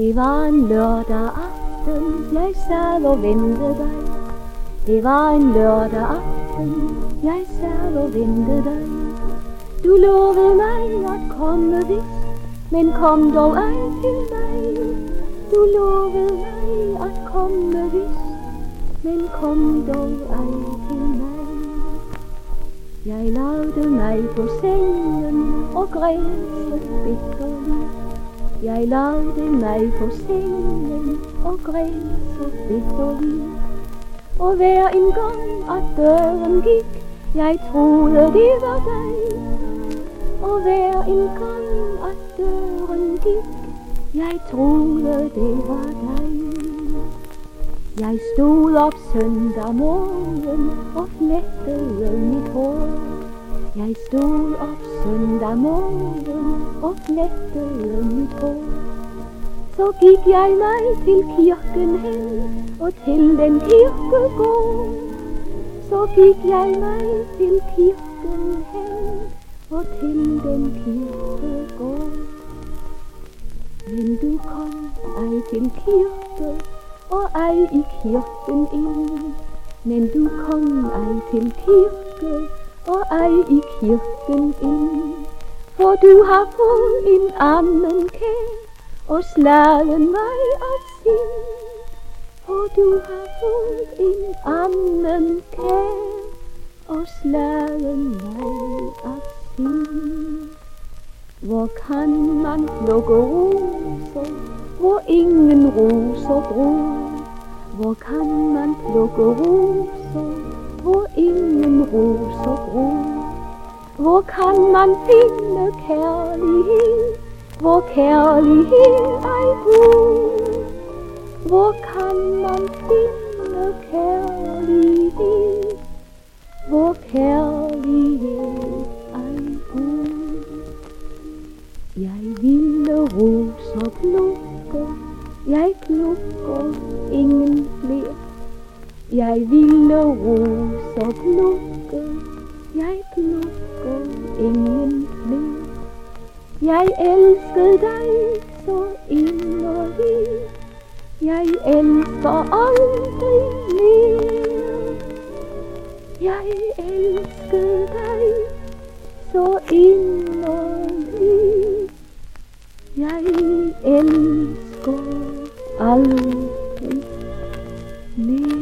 Det var en lørdag aften, jeg sad og ventede dig. Det var en lørdag aften, jeg sad og ventede dig. Du lovede mig at komme vist, men kom dog ej til mig. Du lovede mig at komme vist, men kom dog ej til mig. Jeg lavede mig på sengen og græd så bitterligt. Jeg lavede mig på sengen og græd så bitterligt. Og hver en gang at døren gik, jeg troede det var dig. Og hver en gang at døren gik, jeg troede det var dig. Jeg stod op søndag morgen og flettede mit hår. Jeg stod op søndag morgen og flettede mit hår. Så gik jeg mig til kirken hen og til den kirkegård. Så gik jeg mig til kirken hen og til den kirkegård. Men du kom ej til kirke og ej i kirken ind. Men du kom ej til kirke og ej i kirken ind. For du har fået en anden kær og slagen mig af sin. For du har fået en anden kær og slagen mig af sin. Hvor kan man plukke roser, hvor ingen roser gror? Hvor kan man plukke roser, hvor ingen roser gror? Hvor kan man finde kærlighed, hvor kærlighed ej god? Hvor kan man finde kærlighed, hvor kærlighed ej god? Jeg ville roser plukke, jeg plukker ingen flere. Jeg ville roser plukke, jeg plukker ingen flere. Jeg elsker dig så inderligt, jeg elsker aldrig mere. Jeg elsker dig så inderligt, jeg elsker aldrig mere.